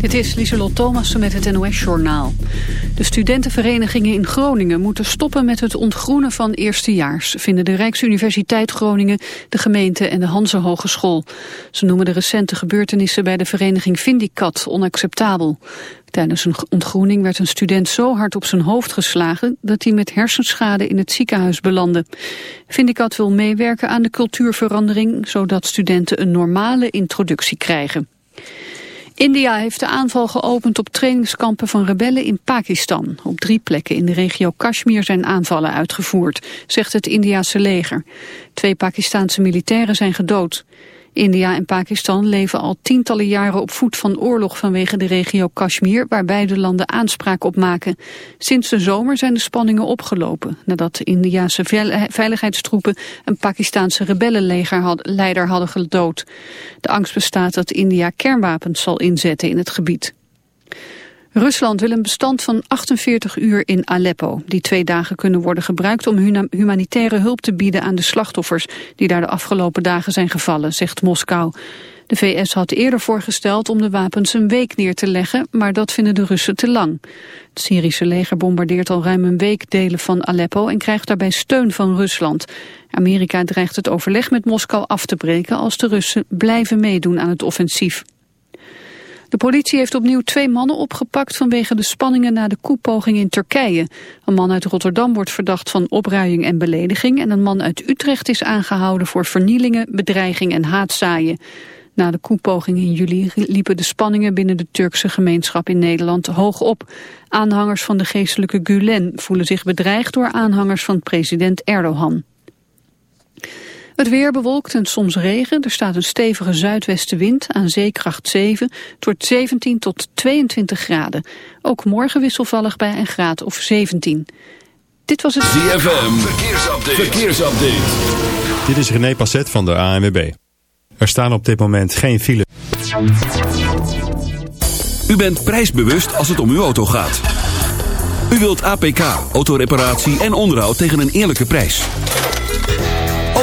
Dit is Lieselot Thomassen met het NOS-journaal. De studentenverenigingen in Groningen moeten stoppen met het ontgroenen van eerstejaars... vinden de Rijksuniversiteit Groningen, de gemeente en de Hanse Hogeschool. Ze noemen de recente gebeurtenissen bij de vereniging Vindicat onacceptabel. Tijdens een ontgroening werd een student zo hard op zijn hoofd geslagen... dat hij met hersenschade in het ziekenhuis belandde. Vindicat wil meewerken aan de cultuurverandering... zodat studenten een normale introductie krijgen. India heeft de aanval geopend op trainingskampen van rebellen in Pakistan. Op drie plekken in de regio Kashmir zijn aanvallen uitgevoerd, zegt het Indiase leger. Twee Pakistaanse militairen zijn gedood. India en Pakistan leven al tientallen jaren op voet van oorlog vanwege de regio Kashmir, waar beide landen aanspraak op maken. Sinds de zomer zijn de spanningen opgelopen, nadat Indiase veiligheidstroepen een Pakistaanse rebellenleider hadden gedood. De angst bestaat dat India kernwapens zal inzetten in het gebied. Rusland wil een bestand van 48 uur in Aleppo. Die twee dagen kunnen worden gebruikt om humanitaire hulp te bieden aan de slachtoffers die daar de afgelopen dagen zijn gevallen, zegt Moskou. De VS had eerder voorgesteld om de wapens een week neer te leggen, maar dat vinden de Russen te lang. Het Syrische leger bombardeert al ruim een week delen van Aleppo en krijgt daarbij steun van Rusland. Amerika dreigt het overleg met Moskou af te breken als de Russen blijven meedoen aan het offensief. De politie heeft opnieuw twee mannen opgepakt vanwege de spanningen na de koepoging in Turkije. Een man uit Rotterdam wordt verdacht van opruiing en belediging en een man uit Utrecht is aangehouden voor vernielingen, bedreiging en haatzaaien. Na de koepoging in juli liepen de spanningen binnen de Turkse gemeenschap in Nederland hoog op. Aanhangers van de geestelijke Gulen voelen zich bedreigd door aanhangers van president Erdogan. Het weer bewolkt en soms regen. Er staat een stevige zuidwestenwind aan zeekracht 7. Het wordt 17 tot 22 graden. Ook morgen wisselvallig bij een graad of 17. Dit was het... ZFM, verkeersupdate. verkeersupdate. Dit is René Passet van de ANWB. Er staan op dit moment geen file. U bent prijsbewust als het om uw auto gaat. U wilt APK, autoreparatie en onderhoud tegen een eerlijke prijs.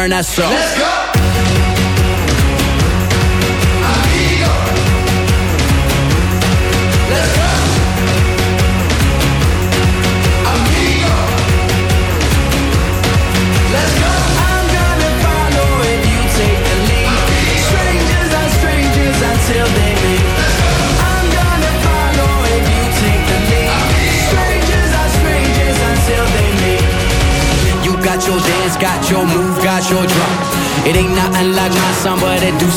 burn that soul. Let's go.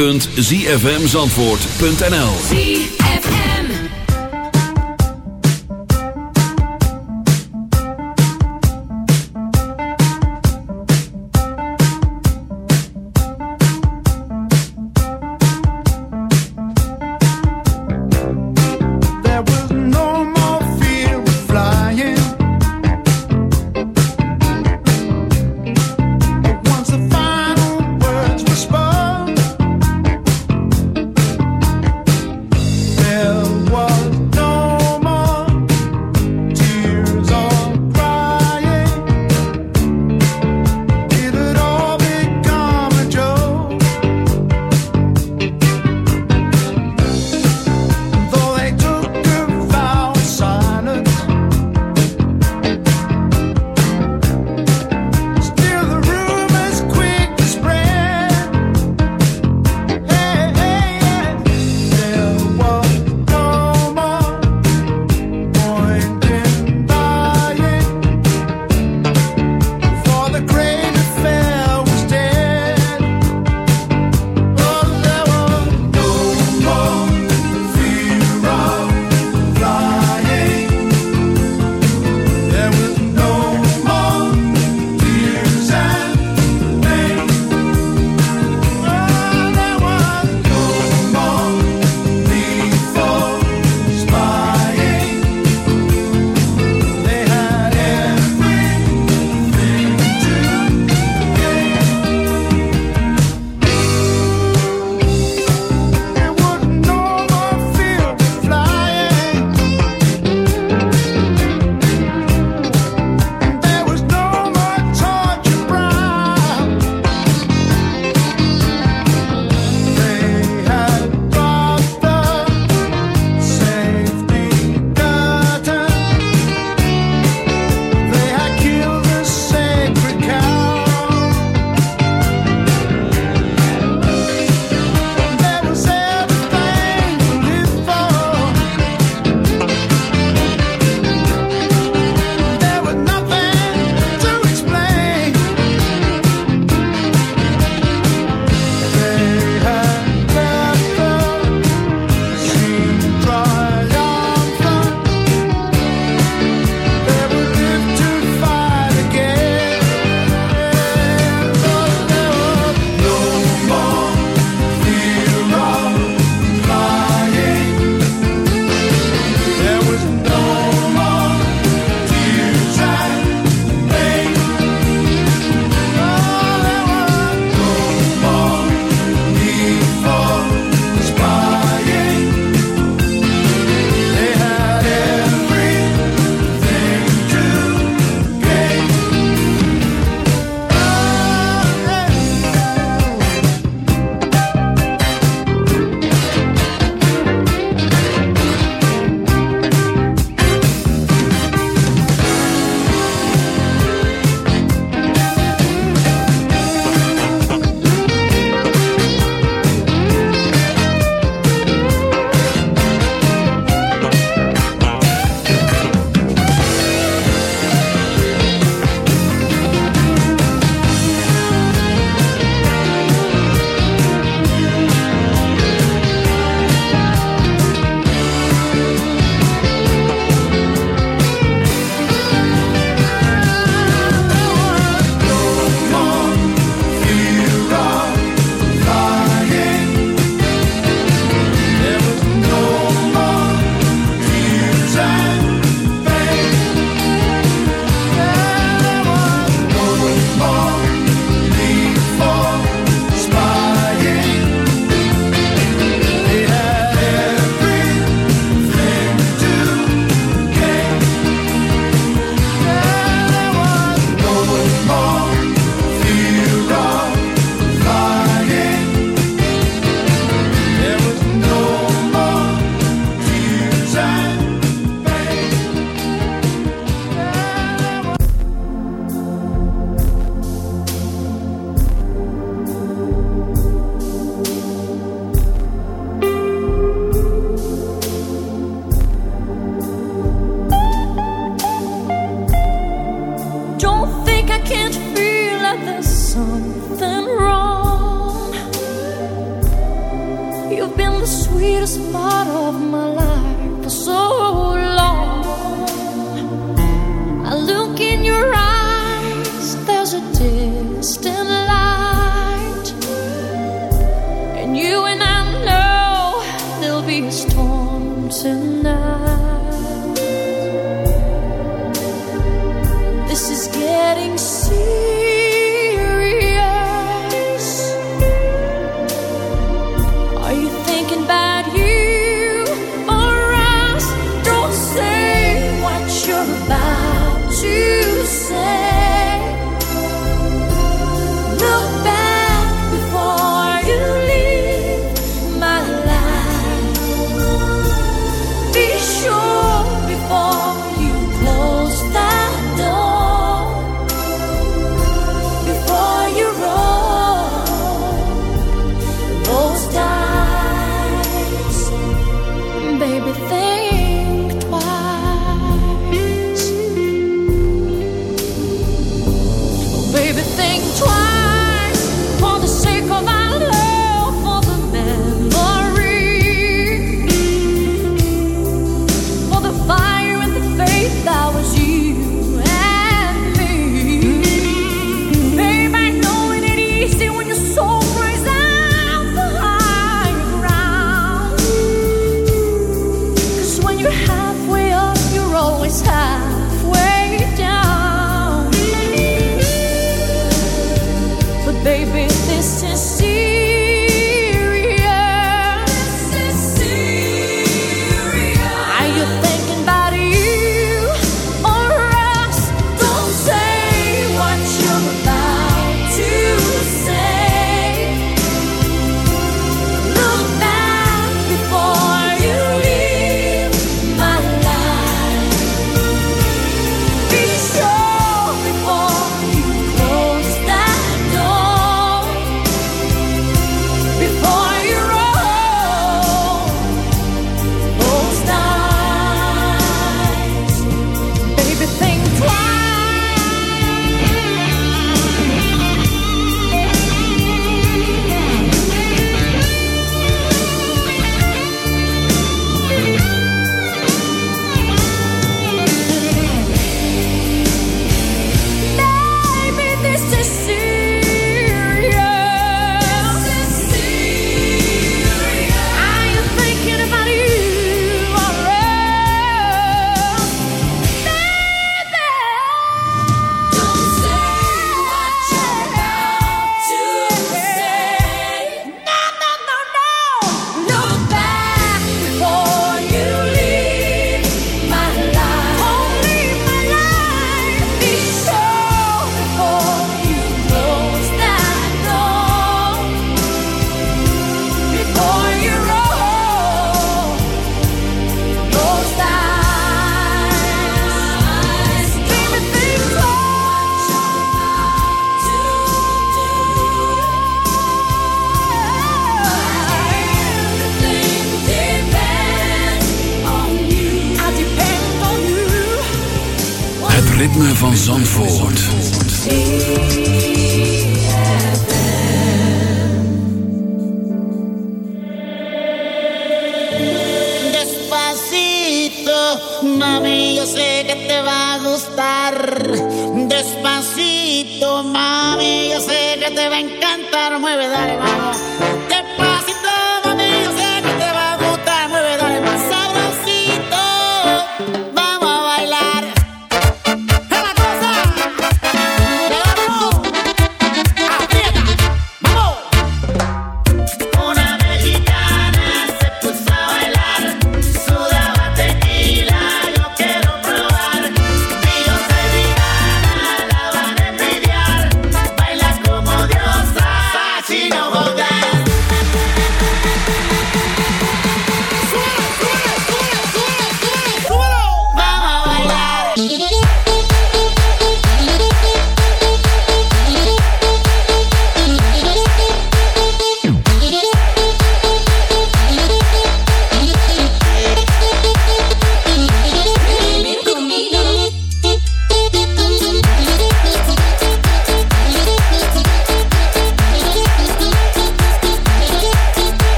www.zfmzandvoort.nl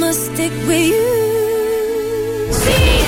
Must stick with you. ZFM.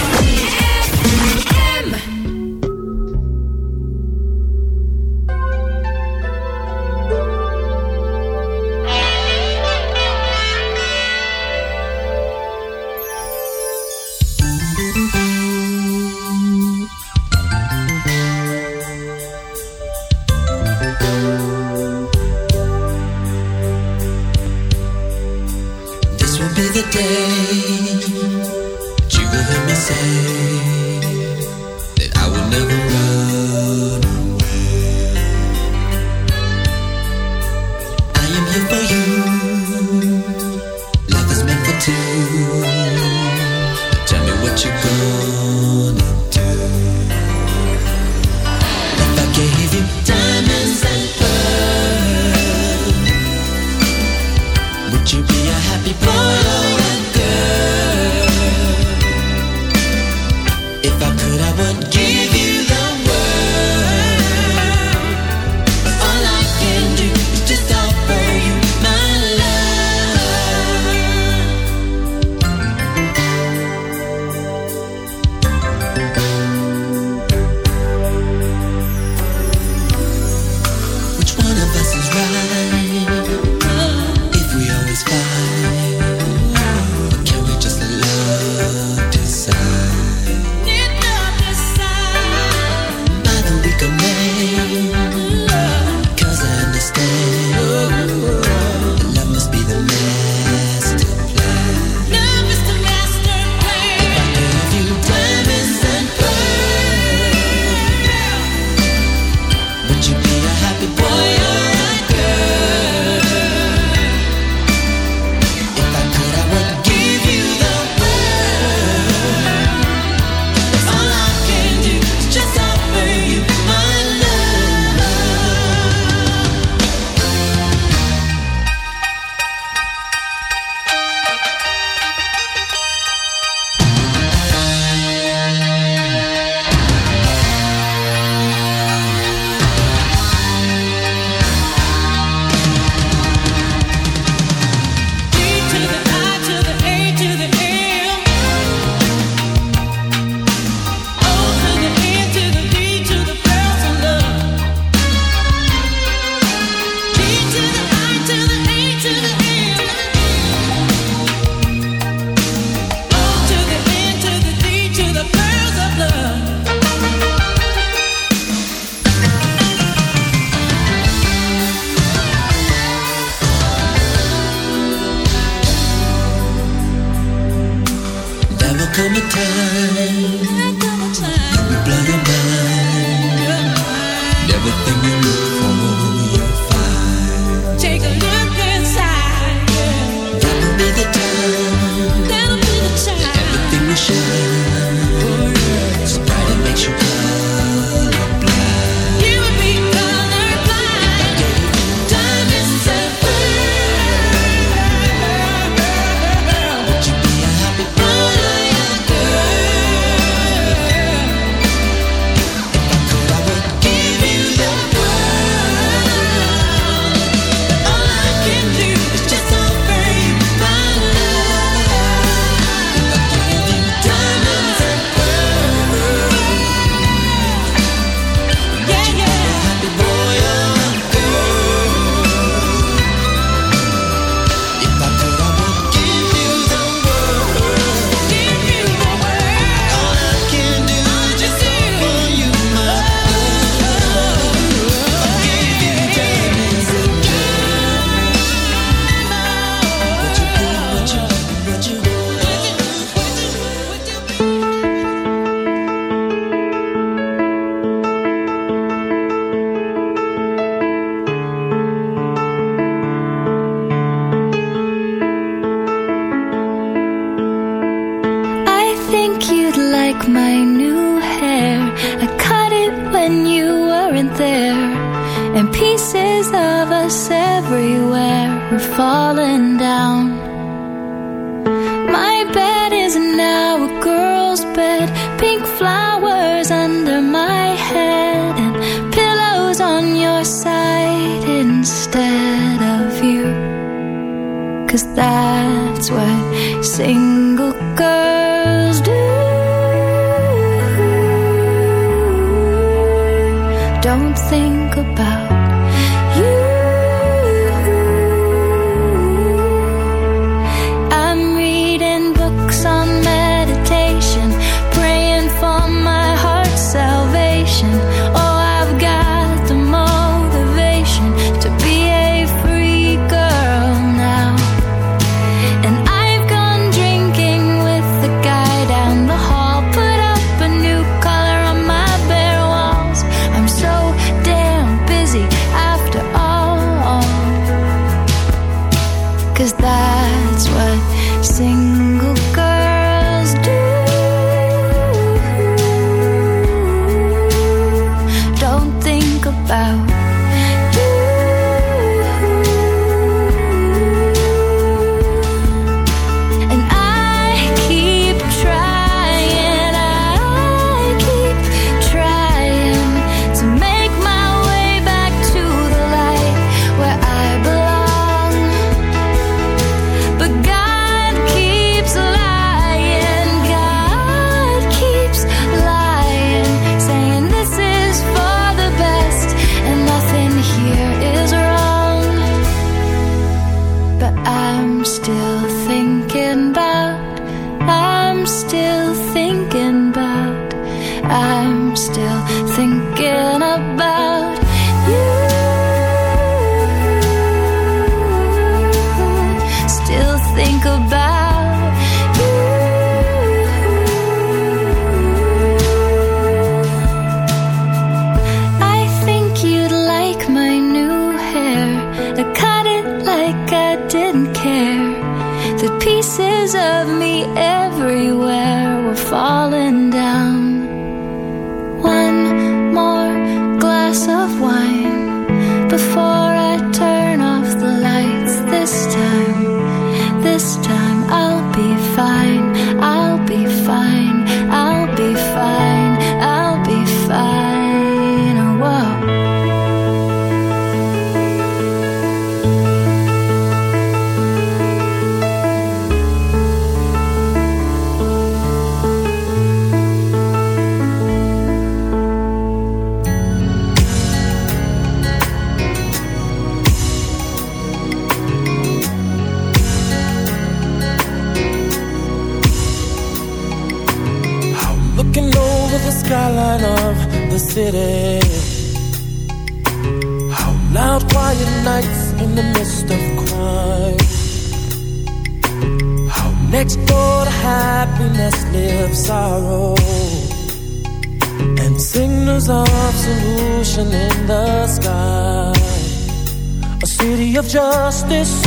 Justice,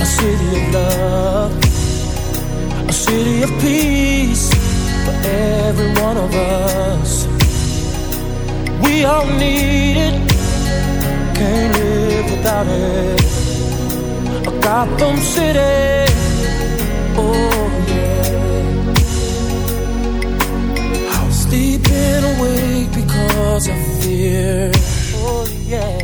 a city of love, a city of peace for every one of us. We all need it, can't live without it. A Gotham City, oh yeah. How sleeping awake because of fear, oh yeah.